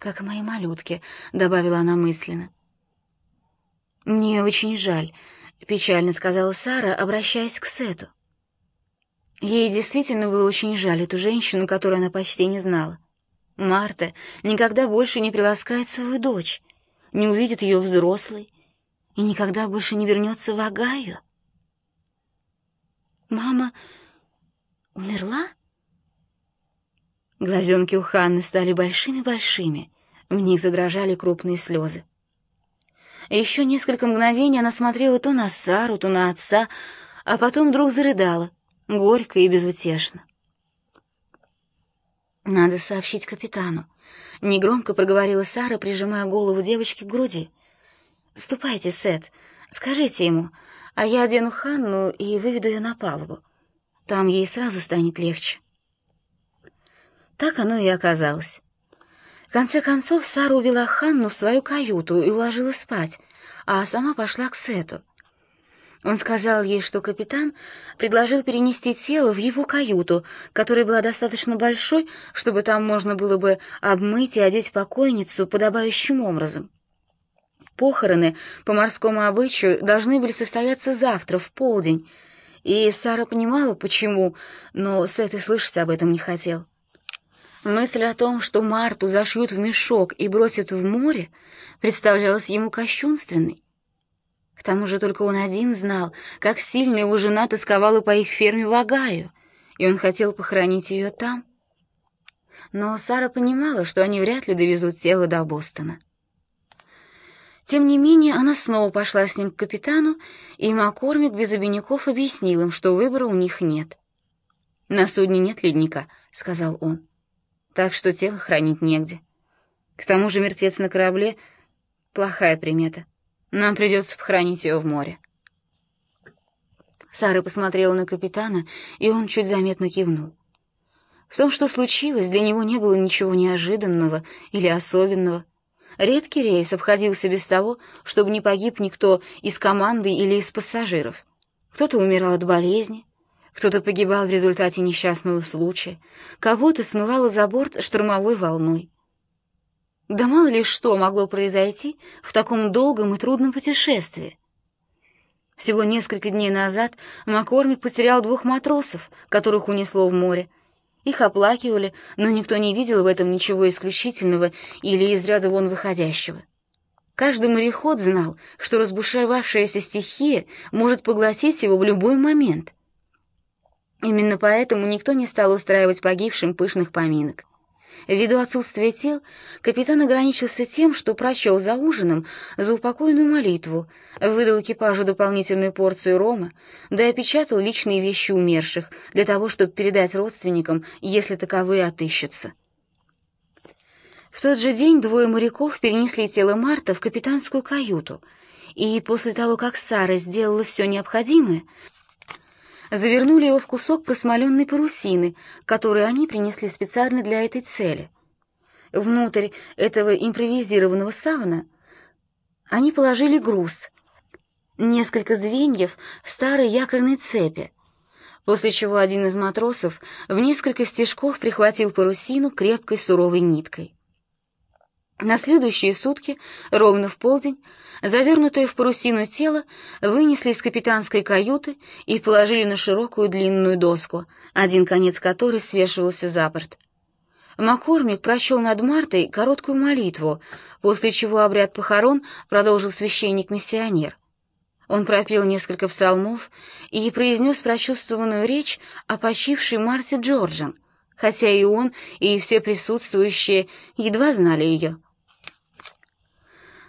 как мои малютки», — добавила она мысленно. «Мне очень жаль», — печально сказала Сара, обращаясь к Сету. Ей действительно было очень жаль эту женщину, которую она почти не знала. Марта никогда больше не приласкает свою дочь, не увидит ее взрослой и никогда больше не вернется в Агаю. «Мама умерла?» Глазенки у Ханны стали большими-большими, в них задрожали крупные слезы. Еще несколько мгновений она смотрела то на Сару, то на отца, а потом вдруг зарыдала, горько и безутешно. «Надо сообщить капитану», — негромко проговорила Сара, прижимая голову девочки к груди. «Ступайте, Сет, скажите ему, а я одену Ханну и выведу ее на палубу. Там ей сразу станет легче». Так оно и оказалось. В конце концов Сара увела Ханну в свою каюту и уложила спать, а сама пошла к Сету. Он сказал ей, что капитан предложил перенести тело в его каюту, которая была достаточно большой, чтобы там можно было бы обмыть и одеть покойницу подобающим образом. Похороны по морскому обычаю должны были состояться завтра, в полдень, и Сара понимала, почему, но Сет и слышать об этом не хотел. Мысль о том, что Марту зашьют в мешок и бросят в море, представлялась ему кощунственной. К тому же только он один знал, как сильно его жена тосковала по их ферме в Огайо, и он хотел похоронить ее там. Но Сара понимала, что они вряд ли довезут тело до Бостона. Тем не менее, она снова пошла с ним к капитану, и Маккормик без обиняков объяснил им, что выбора у них нет. «На судне нет ледника», — сказал он так что тело хранить негде. К тому же мертвец на корабле — плохая примета. Нам придется похоронить ее в море. Сара посмотрела на капитана, и он чуть заметно кивнул. В том, что случилось, для него не было ничего неожиданного или особенного. Редкий рейс обходился без того, чтобы не погиб никто из команды или из пассажиров. Кто-то умирал от болезни, кто-то погибал в результате несчастного случая, кого-то смывало за борт штормовой волной. Да мало ли что могло произойти в таком долгом и трудном путешествии. Всего несколько дней назад Маккормик потерял двух матросов, которых унесло в море. Их оплакивали, но никто не видел в этом ничего исключительного или из ряда вон выходящего. Каждый мореход знал, что разбушевавшаяся стихия может поглотить его в любой момент — Именно поэтому никто не стал устраивать погибшим пышных поминок. Ввиду отсутствия тел, капитан ограничился тем, что прочел за ужином за упокойную молитву, выдал экипажу дополнительную порцию рома, да и опечатал личные вещи умерших для того, чтобы передать родственникам, если таковые отыщутся. В тот же день двое моряков перенесли тело Марта в капитанскую каюту, и после того, как Сара сделала все необходимое, завернули его в кусок просмоленной парусины, который они принесли специально для этой цели. Внутрь этого импровизированного савана они положили груз, несколько звеньев старой якорной цепи, после чего один из матросов в несколько стежков прихватил парусину крепкой суровой ниткой. На следующие сутки, ровно в полдень, завернутое в парусину тело вынесли из капитанской каюты и положили на широкую длинную доску, один конец которой свешивался за борт. Маккормик прочел над Мартой короткую молитву, после чего обряд похорон продолжил священник-миссионер. Он пропел несколько псалмов и произнес прочувствованную речь о почившей Марте Джорджан, хотя и он, и все присутствующие едва знали ее —